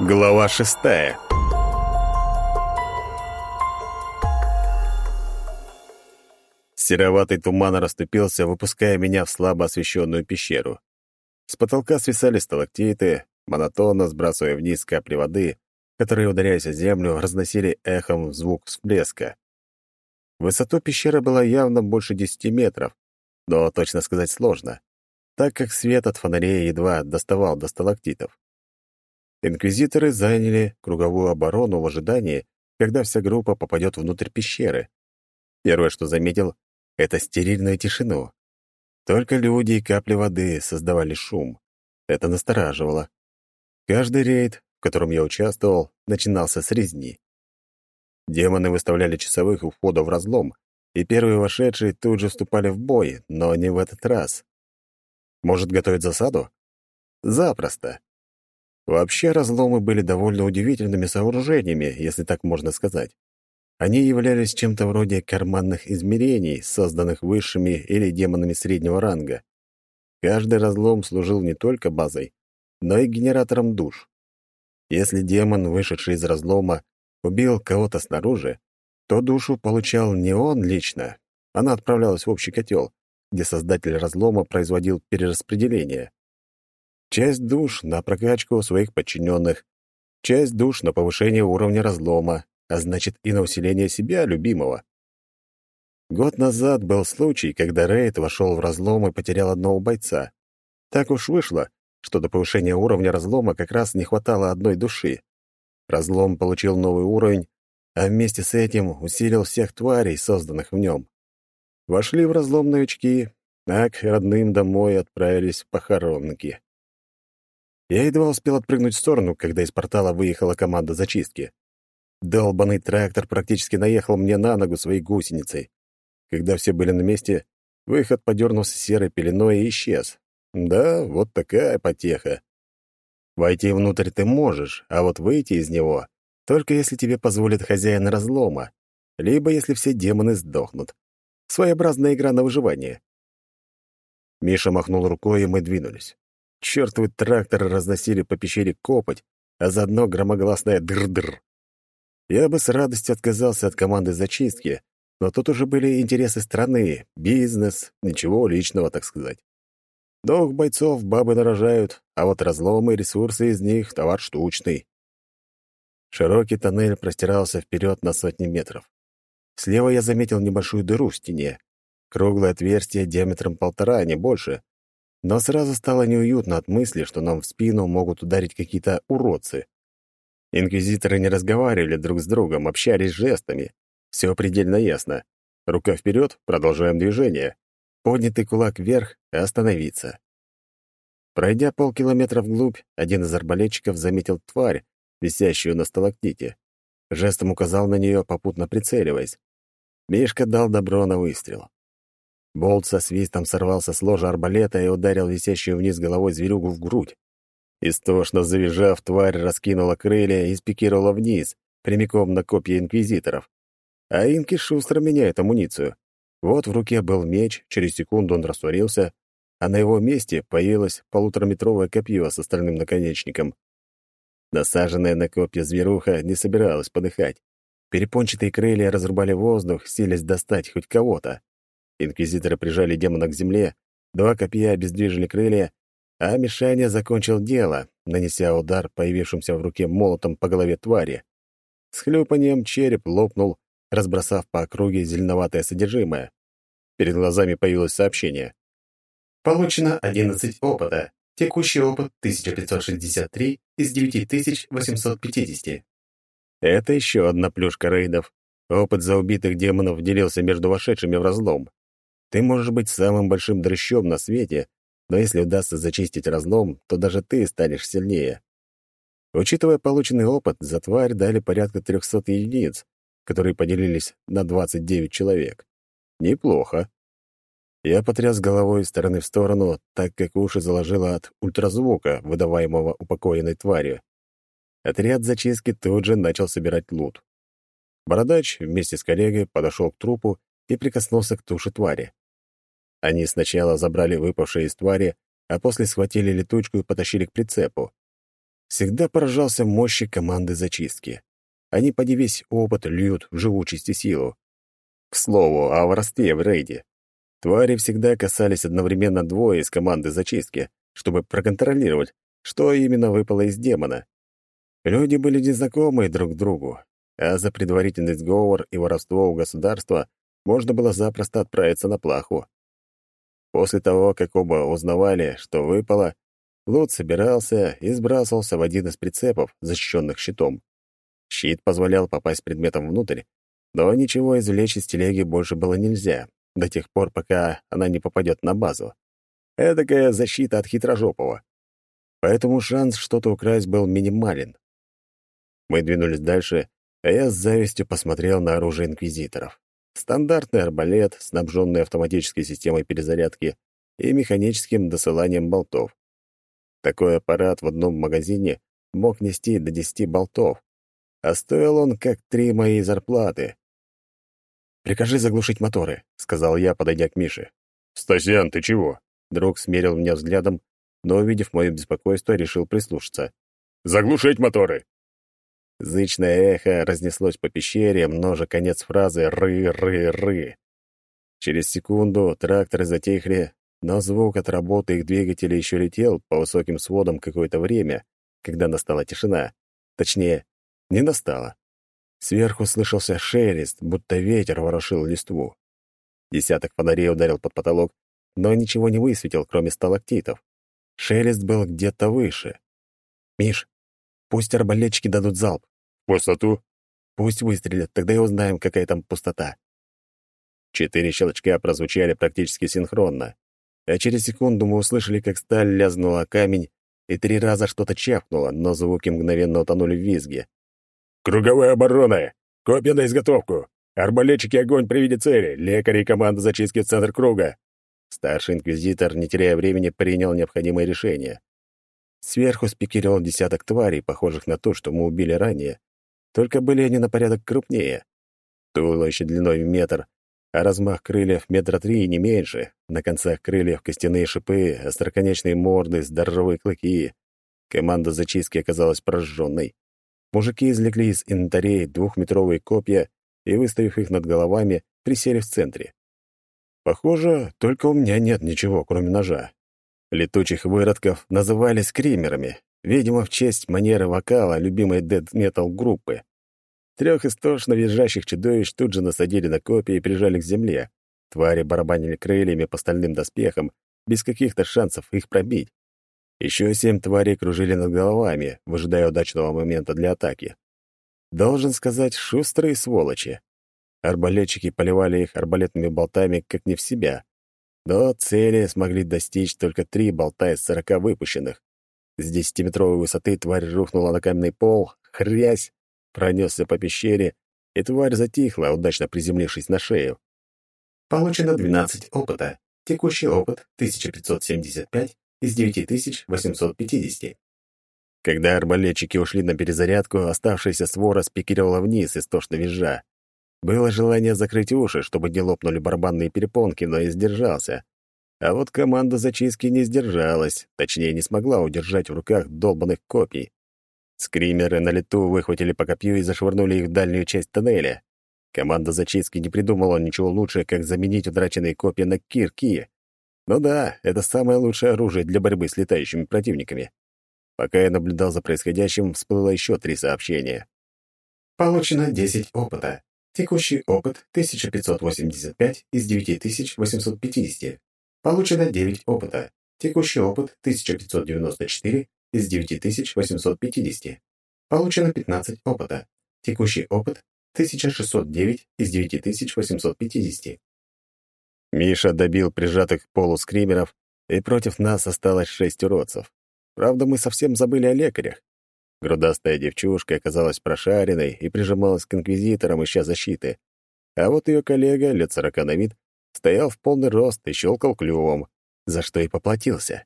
Глава шестая Сероватый туман расступился, выпуская меня в слабо освещенную пещеру. С потолка свисали сталактиты, монотонно сбрасывая вниз капли воды, которые, ударяясь о землю, разносили эхом звук всплеска. Высота пещеры была явно больше десяти метров, но точно сказать сложно, так как свет от фонарей едва доставал до сталактитов. Инквизиторы заняли круговую оборону в ожидании, когда вся группа попадет внутрь пещеры. Первое, что заметил, — это стерильную тишину. Только люди и капли воды создавали шум. Это настораживало. Каждый рейд, в котором я участвовал, начинался с резни. Демоны выставляли часовых у входа в разлом, и первые вошедшие тут же вступали в бой, но не в этот раз. Может, готовить засаду? Запросто. Вообще разломы были довольно удивительными сооружениями, если так можно сказать. Они являлись чем-то вроде карманных измерений, созданных высшими или демонами среднего ранга. Каждый разлом служил не только базой, но и генератором душ. Если демон, вышедший из разлома, убил кого-то снаружи, то душу получал не он лично, она отправлялась в общий котел, где создатель разлома производил перераспределение. Часть душ на прокачку своих подчиненных, часть душ на повышение уровня разлома, а значит и на усиление себя, любимого. Год назад был случай, когда Рейд вошел в разлом и потерял одного бойца. Так уж вышло, что до повышения уровня разлома как раз не хватало одной души. Разлом получил новый уровень, а вместе с этим усилил всех тварей, созданных в нем. Вошли в разлом новички, а к родным домой отправились похоронники. Я едва успел отпрыгнуть в сторону, когда из портала выехала команда зачистки. Долбанный трактор практически наехал мне на ногу своей гусеницей. Когда все были на месте, выход подернулся серой пеленой и исчез. Да, вот такая потеха. Войти внутрь ты можешь, а вот выйти из него только если тебе позволит хозяин разлома, либо если все демоны сдохнут. Своеобразная игра на выживание. Миша махнул рукой, и мы двинулись. Чёртовы тракторы разносили по пещере копоть, а заодно громогласное др-др. Я бы с радостью отказался от команды зачистки, но тут уже были интересы страны, бизнес, ничего личного, так сказать. Двух бойцов бабы нарожают, а вот разломы и ресурсы из них — товар штучный. Широкий тоннель простирался вперед на сотни метров. Слева я заметил небольшую дыру в стене. Круглое отверстие диаметром полтора, а не больше. Но сразу стало неуютно от мысли, что нам в спину могут ударить какие-то уродцы. Инквизиторы не разговаривали друг с другом, общались жестами. Все предельно ясно. Рука вперед, продолжаем движение. Поднятый кулак вверх — остановиться. Пройдя полкилометра вглубь, один из арбалетчиков заметил тварь, висящую на сталактите. Жестом указал на нее, попутно прицеливаясь. Мишка дал добро на выстрел. Болт со свистом сорвался с ложа арбалета и ударил висящую вниз головой зверюгу в грудь. Истошно завизжав, тварь раскинула крылья и спикировала вниз, прямиком на копья инквизиторов. А инки шустро меняют амуницию. Вот в руке был меч, через секунду он растворился, а на его месте появилось полутораметровое копье с остальным наконечником. Насаженная на копья зверуха не собиралась подыхать. Перепончатые крылья разрубали воздух, силясь достать хоть кого-то. Инквизиторы прижали демона к земле, два копья обездвижили крылья, а Мишаня закончил дело, нанеся удар появившимся в руке молотом по голове твари. С хлюпанием череп лопнул, разбросав по округе зеленоватое содержимое. Перед глазами появилось сообщение. Получено 11 опыта. Текущий опыт 1563 из 9850. Это еще одна плюшка рейдов. Опыт за убитых демонов делился между вошедшими в разлом. Ты можешь быть самым большим дрыщом на свете, но если удастся зачистить разлом, то даже ты станешь сильнее. Учитывая полученный опыт, за тварь дали порядка 300 единиц, которые поделились на 29 человек. Неплохо. Я потряс головой из стороны в сторону, так как уши заложило от ультразвука, выдаваемого упокоенной тварью. Отряд зачистки тут же начал собирать лут. Бородач вместе с коллегой подошел к трупу и прикоснулся к туше твари. Они сначала забрали выпавшие из твари, а после схватили летучку и потащили к прицепу. Всегда поражался мощи команды зачистки. Они поди весь опыт льют в живучесть и силу. К слову, о воровстве в рейде. Твари всегда касались одновременно двое из команды зачистки, чтобы проконтролировать, что именно выпало из демона. Люди были незнакомы друг другу, а за предварительный сговор и воровство у государства можно было запросто отправиться на плаху. После того, как оба узнавали, что выпало, лут собирался и сбрасывался в один из прицепов, защищенных щитом. Щит позволял попасть предметом внутрь, но ничего извлечь из телеги больше было нельзя, до тех пор, пока она не попадет на базу. Эдакая защита от хитрожопого. Поэтому шанс что-то украсть был минимален. Мы двинулись дальше, а я с завистью посмотрел на оружие инквизиторов. Стандартный арбалет, снабженный автоматической системой перезарядки и механическим досыланием болтов. Такой аппарат в одном магазине мог нести до 10 болтов, а стоил он как три мои зарплаты. «Прикажи заглушить моторы», — сказал я, подойдя к Мише. «Стасян, ты чего?» Друг смерил меня взглядом, но, увидев мое беспокойство, решил прислушаться. «Заглушить моторы!» Зычное эхо разнеслось по пещере, множа конец фразы «ры-ры-ры». Через секунду тракторы затихли, но звук от работы их двигателя еще летел по высоким сводам какое-то время, когда настала тишина. Точнее, не настала. Сверху слышался шелест, будто ветер ворошил листву. Десяток фонарей ударил под потолок, но ничего не высветил, кроме сталактитов. Шелест был где-то выше. «Миш, пусть арбалетчики дадут залп. Пустоту? Пусть выстрелят, тогда и узнаем, какая там пустота. Четыре щелчка прозвучали практически синхронно, а через секунду мы услышали, как сталь лязнула камень, и три раза что-то чавкнуло, но звуки мгновенно утонули в визге. «Круговая оборона! Копья на изготовку! Арбалетчики огонь при виде цели! Лекари и команда зачистки в центр круга!» Старший инквизитор, не теряя времени, принял необходимое решение. Сверху спикировал десяток тварей, похожих на то, что мы убили ранее, только были они на порядок крупнее. Туловище длиной в метр, а размах крыльев метра три и не меньше. На концах крыльев костяные шипы, остроконечные морды, здоровые клыки. Команда зачистки оказалась прожженной. Мужики извлекли из инвентарей двухметровые копья и, выставив их над головами, присели в центре. Похоже, только у меня нет ничего, кроме ножа. Летучих выродков называли скримерами, Видимо, в честь манеры вокала любимой дэт-метал группы. Трех истошно визжащих чудовищ тут же насадили на копии и прижали к земле. Твари барабанили крыльями по стальным доспехам, без каких-то шансов их пробить. Еще семь тварей кружили над головами, выжидая удачного момента для атаки. Должен сказать, шустрые сволочи. Арбалетчики поливали их арбалетными болтами, как не в себя. Но цели смогли достичь только три болта из сорока выпущенных. С десятиметровой высоты тварь рухнула на каменный пол, хрясь, пронесся по пещере, и тварь затихла, удачно приземлившись на шею. Получено 12 опыта. Текущий опыт 1575 из 9850. Когда арбалетчики ушли на перезарядку, оставшаяся свора спикировала вниз, истошно визжа. Было желание закрыть уши, чтобы не лопнули барабанные перепонки, но и сдержался. А вот команда зачистки не сдержалась, точнее, не смогла удержать в руках долбанных копий. Скримеры на лету выхватили по копью и зашвырнули их в дальнюю часть тоннеля. Команда зачистки не придумала ничего лучше, как заменить утраченные копья на кирки. Ну да, это самое лучшее оружие для борьбы с летающими противниками. Пока я наблюдал за происходящим, всплыло еще три сообщения. Получено 10 опыта. Текущий опыт 1585 из 9850. Получено 9 опыта. Текущий опыт 1594 из 9850. Получено 15 опыта. Текущий опыт 1609 из 9850. Миша добил прижатых к полу скримеров, и против нас осталось шесть уродцев. Правда, мы совсем забыли о лекарях. Грудастая девчушка оказалась прошаренной и прижималась к инквизиторам, ища защиты. А вот ее коллега, лет сорока на вид, стоял в полный рост и щелкал клювом, за что и поплатился.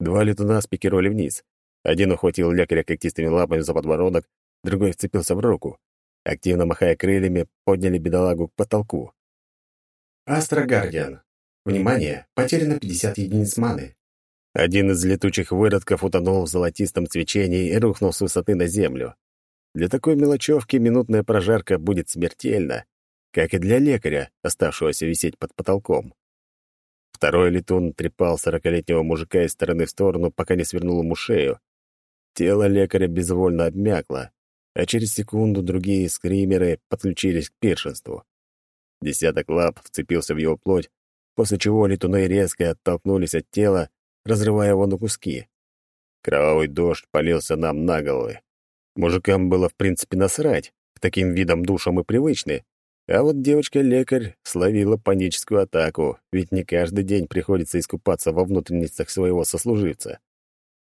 Два летуна спикировали вниз. Один ухватил лекаря когтистыми лапами за подбородок, другой вцепился в руку. Активно махая крыльями, подняли бедолагу к потолку. Астра Гардиан. Внимание, потеряно 50 единиц маны. Один из летучих выродков утонул в золотистом свечении и рухнул с высоты на землю. Для такой мелочевки минутная прожарка будет смертельна, как и для лекаря, оставшегося висеть под потолком. Второй летун трепал сорокалетнего мужика из стороны в сторону, пока не свернул ему шею. Тело лекаря безвольно обмякло, а через секунду другие скримеры подключились к пиршенству. Десяток лап вцепился в его плоть, после чего летуны резко оттолкнулись от тела, разрывая его на куски. Кровавый дождь полился нам на головы. Мужикам было в принципе насрать, к таким видам душам мы привычны. А вот девочка-лекарь словила паническую атаку, ведь не каждый день приходится искупаться во внутренностях своего сослуживца.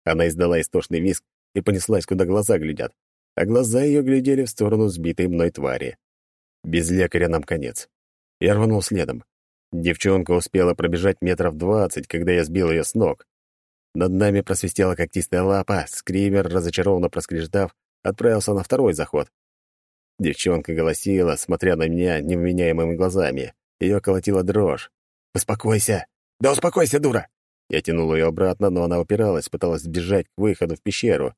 Она издала истошный визг и понеслась, куда глаза глядят, а глаза ее глядели в сторону сбитой мной твари. Без лекаря нам конец. Я рванул следом. Девчонка успела пробежать метров двадцать, когда я сбил ее с ног. Над нами просвистела когтистая лапа, скример, разочарованно проскреждав, отправился на второй заход. Девчонка голосила, смотря на меня невменяемыми глазами. Ее колотила дрожь. «Успокойся! Да успокойся, дура!» Я тянул ее обратно, но она упиралась, пыталась сбежать к выходу в пещеру.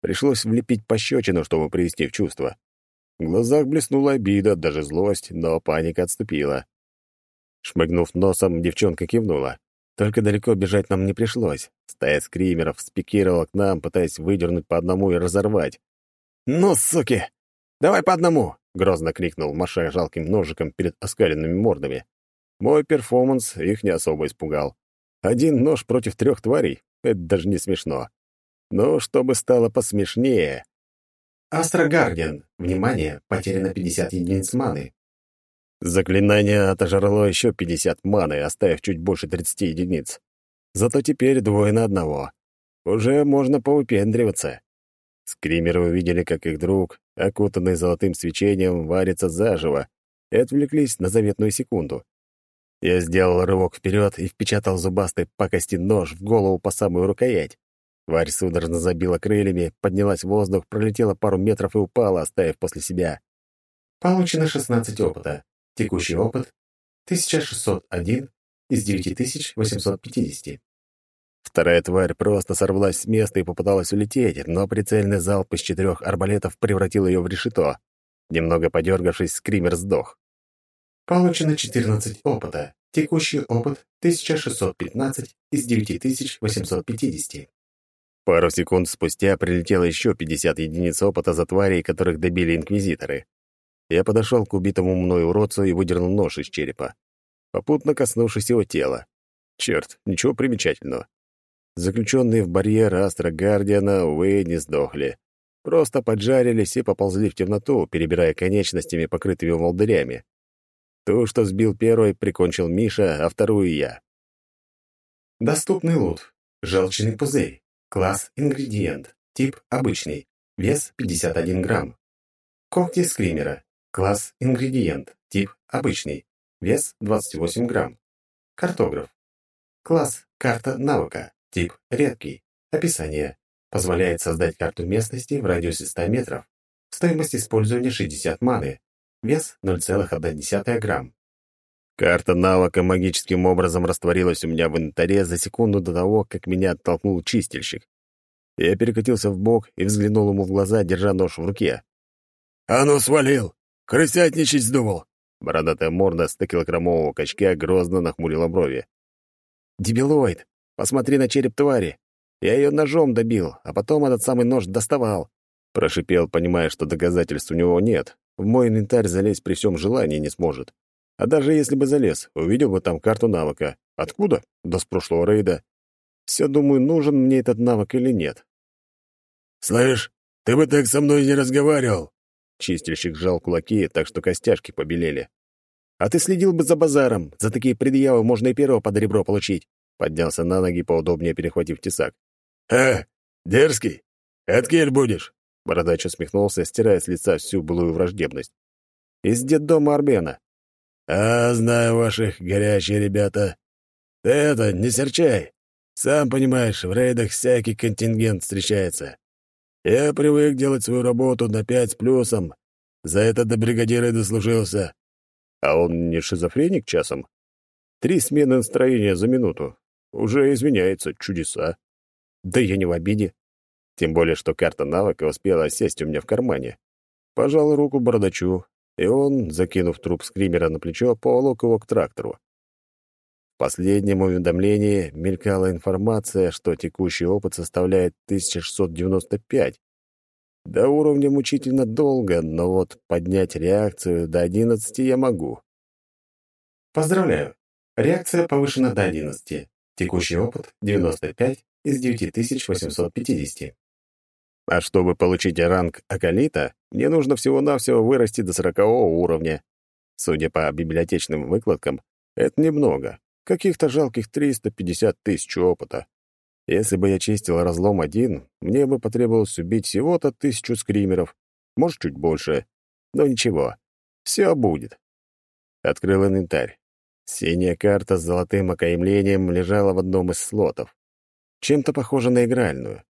Пришлось влепить пощечину, чтобы привести в чувство. В глазах блеснула обида, даже злость, но паника отступила. Шмыгнув носом, девчонка кивнула. Только далеко бежать нам не пришлось. Стая скримеров спикировала к нам, пытаясь выдернуть по одному и разорвать. «Ну, суки! Давай по одному!» — грозно крикнул, машая жалким ножиком перед оскаленными мордами. Мой перформанс их не особо испугал. Один нож против трех тварей — это даже не смешно. Но чтобы стало посмешнее... Астрогардиан. Внимание, потеряно 50 единиц маны. Заклинание отожрало еще 50 маны, оставив чуть больше 30 единиц. Зато теперь двое на одного. Уже можно поупендриваться. Скримеры увидели, как их друг, окутанный золотым свечением, варится заживо, и отвлеклись на заветную секунду. Я сделал рывок вперед и впечатал зубастой пакости нож в голову по самую рукоять. Тварь судорожно забила крыльями, поднялась в воздух, пролетела пару метров и упала, оставив после себя. Получено 16 опыта. Текущий опыт — 1601 из 9850. Вторая тварь просто сорвалась с места и попыталась улететь, но прицельный залп из четырех арбалетов превратил ее в решето. Немного подергавшись, скример сдох. Получено 14 опыта. Текущий опыт — 1615 из 9850. Пару секунд спустя прилетело еще 50 единиц опыта за тварей, которых добили инквизиторы. Я подошел к убитому мной уродцу и выдернул нож из черепа, попутно коснувшись его тела. Черт, ничего примечательного. Заключенные в барьер Астра Гардиана, увы, не сдохли. Просто поджарились и поползли в темноту, перебирая конечностями, покрытыми волдырями. Ту, что сбил первой, прикончил Миша, а вторую я. Доступный лут. Желчный пузырь. Класс ингредиент. Тип обычный. Вес 51 грамм. Когти скримера. Класс ингредиент. Тип обычный. Вес 28 грамм. Картограф. Класс карта навыка. Тип редкий. Описание. Позволяет создать карту местности в радиусе 100 метров. Стоимость использования 60 маны. Вес 0,1 грамм. Карта навыка магическим образом растворилась у меня в инвентаре за секунду до того, как меня оттолкнул чистильщик. Я перекатился в бок и взглянул ему в глаза, держа нож в руке. «А ну, свалил! Крысятничать вздумал!» Бородатая морда с килограммового качка грозно нахмурила брови. «Дебилоид! Посмотри на череп твари! Я ее ножом добил, а потом этот самый нож доставал!» Прошипел, понимая, что доказательств у него нет. В мой инвентарь залезть при всем желании не сможет. А даже если бы залез, увидел бы там карту навыка. Откуда? Да с прошлого рейда. Все думаю, нужен мне этот навык или нет. «Слышь, ты бы так со мной не разговаривал!» Чистильщик сжал кулаки, так что костяшки побелели. «А ты следил бы за базаром. За такие предъявы можно и первого под ребро получить». Поднялся на ноги, поудобнее перехватив тесак. «А, дерзкий? Откель будешь?» Бородач усмехнулся, стирая с лица всю былую враждебность. «Из детдома Арбена. «А, знаю ваших, горячие ребята. Ты это, не серчай. Сам понимаешь, в рейдах всякий контингент встречается. Я привык делать свою работу на пять с плюсом. За это до бригадира и дослужился». «А он не шизофреник часом? Три смены настроения за минуту. Уже извиняется, чудеса. Да я не в обиде. Тем более, что карта навыка успела сесть у меня в кармане. Пожал руку бородачу, и он, закинув труп скримера на плечо, поволок его к трактору. В последнем уведомлении мелькала информация, что текущий опыт составляет 1695. До уровня мучительно долго, но вот поднять реакцию до 11 я могу. Поздравляю! Реакция повышена до 11. Текущий опыт — 95 из 9850. А чтобы получить ранг Акалита, мне нужно всего-навсего вырасти до сорокового уровня. Судя по библиотечным выкладкам, это немного. Каких-то жалких 350 тысяч опыта. Если бы я чистил разлом один, мне бы потребовалось убить всего-то тысячу скримеров, может, чуть больше. Но ничего, все будет. Открыл инвентарь. Синяя карта с золотым окаймлением лежала в одном из слотов. Чем-то похоже на игральную.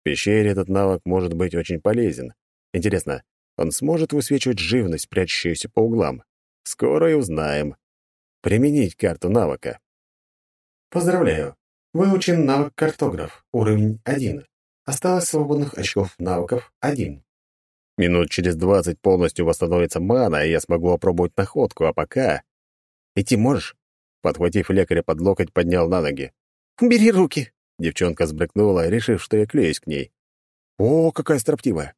В пещере этот навык может быть очень полезен. Интересно, он сможет высвечивать живность, прячущуюся по углам? Скоро и узнаем. Применить карту навыка. Поздравляю! Выучен навык картограф, уровень 1. Осталось свободных очков навыков 1. Минут через двадцать полностью восстановится мана, и я смогу опробовать находку, а пока... Идти можешь? Подхватив лекаря под локоть, поднял на ноги. «Бери руки!» Девчонка сбрыкнула, решив, что я клеюсь к ней. «О, какая строптивая!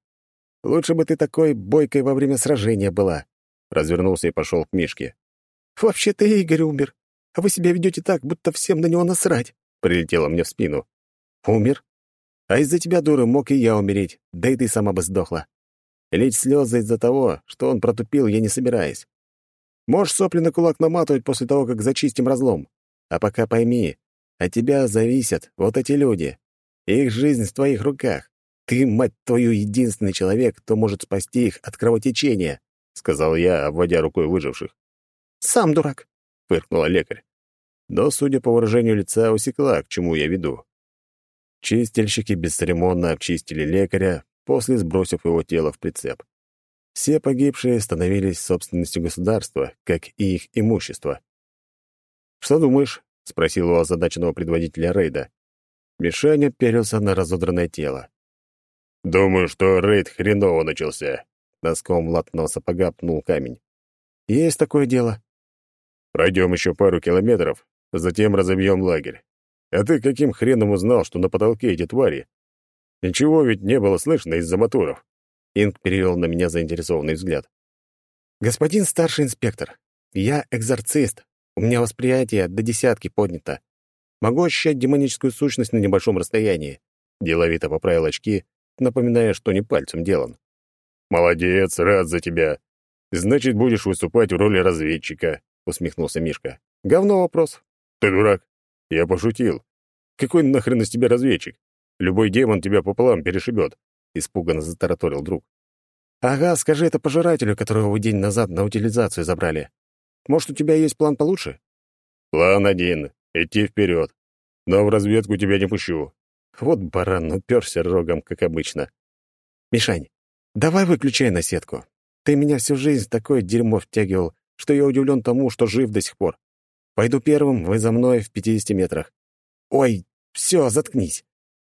Лучше бы ты такой бойкой во время сражения была!» Развернулся и пошел к Мишке. «Вообще-то Игорь умер, а вы себя ведете так, будто всем на него насрать!» Прилетела мне в спину. «Умер? А из-за тебя, дуры, мог и я умереть, да и ты сама бы сдохла. Лить слезы из-за того, что он протупил, я не собираюсь. Можешь сопли на кулак наматывать после того, как зачистим разлом. А пока пойми, от тебя зависят вот эти люди. Их жизнь в твоих руках. Ты, мать твою, единственный человек, кто может спасти их от кровотечения», — сказал я, обводя рукой выживших. «Сам дурак», — фыркнула лекарь. Но, судя по выражению лица, усекла, к чему я веду. Чистильщики бесцеремонно обчистили лекаря, после сбросив его тело в прицеп. Все погибшие становились собственностью государства, как и их имущество. «Что думаешь?» — спросил у озадаченного предводителя рейда. Мишаня перился на разодранное тело. «Думаю, что рейд хреново начался», — носком латного сапога пнул камень. «Есть такое дело». «Пройдем еще пару километров, затем разобьем лагерь. А ты каким хреном узнал, что на потолке эти твари? Ничего ведь не было слышно из-за моторов». Инг перевел на меня заинтересованный взгляд. «Господин старший инспектор, я экзорцист, у меня восприятие до десятки поднято. Могу ощущать демоническую сущность на небольшом расстоянии. Деловито поправил очки, напоминая, что не пальцем делан. «Молодец, рад за тебя. Значит, будешь выступать в роли разведчика», — усмехнулся Мишка. «Говно вопрос». «Ты дурак». Я пошутил. «Какой нахрен из тебя разведчик? Любой демон тебя пополам перешибет», — испуганно затараторил друг. «Ага, скажи это пожирателю, которого вы день назад на утилизацию забрали. Может, у тебя есть план получше?» «План один — идти вперед. Но в разведку тебя не пущу». Вот баран уперся рогом, как обычно. «Мишань, давай выключай на сетку. Ты меня всю жизнь в такое дерьмо втягивал, что я удивлен тому, что жив до сих пор. Пойду первым, вы за мной в пятидесяти метрах. Ой, все, заткнись.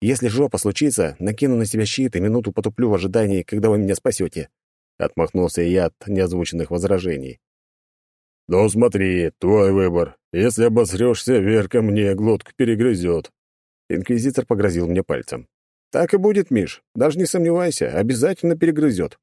Если жопа случится, накину на себя щит и минуту потуплю в ожидании, когда вы меня спасете». Отмахнулся я от неозвученных возражений. «Ну смотри, твой выбор. Если обосрешься, Верка мне глотку перегрызет». Инквизитор погрозил мне пальцем. «Так и будет, Миш. Даже не сомневайся, обязательно перегрызет».